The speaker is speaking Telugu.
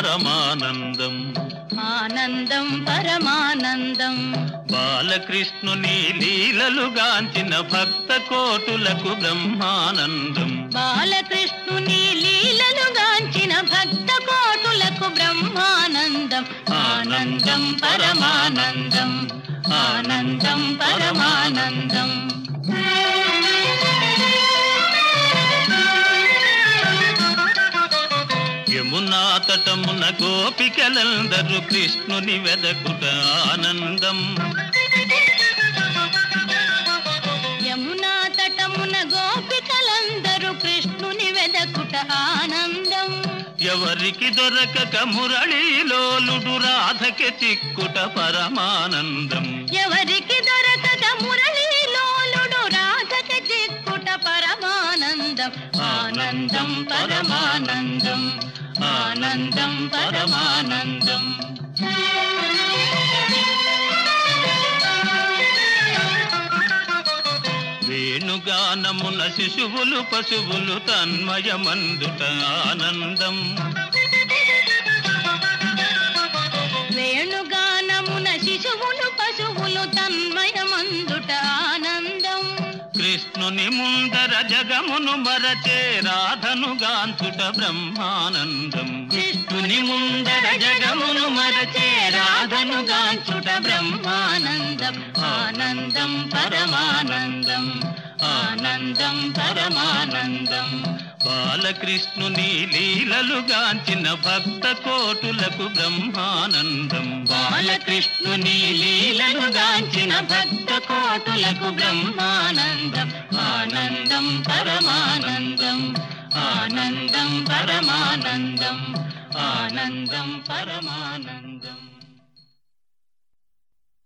పరమానందం. ఆనందం పరమానందం. బాలకృష్ణుని లీలలు గాంచిన భక్త కోటులకు బ్రహ్మానందం. బాలకృష్ణుని లీలలు గాంచిన భక్త కోటులకు బ్రహ్మానందం. ఆనందం పరమానందం. ఆనందం పరమానందం. యమునా తటమున గోపికలందరూ కృష్ణుని వెదకుట ఆనందం. యమునా తటమున గోపికలందరూ కృష్ణుని వెదకుట ఆనందం. ఎవరికి దొరకక మురళీలోలుడు రాధకి చిక్కుట పరమానందం. ఎవరికి దొరకక మురళీలోలుడు రాధక చిక్కుట పరమానందం. ఆనందం పరమానందం. ఆనందం పరమానందం. వేణుగానమున శిశువులు పశువులు తన్మయమందుట ఆనందం. వేణుగానమున శిశువులు పశువులు తన్మయ ముని ముందర జగమును మరచే రాధను గాంతుట బ్రహ్మానందం. కృష్ణుని ముందర జగమును మరచే రాధను గాంచుట బ్రహ్మానందం. ఆనందం పరమానందం. ఆనందం పరమానందం. బాలకృష్ణుని లీలలు గాంచిన భక్త కోటులకు బ్రహ్మానందం. బాలకృష్ణుని లీలలు గాంచిన భక్త కోటులకు బ్రహ్మానందం. ఆనందం పరమానందం. ఆనందం పరమానందం. ఆనందం పరమానందం.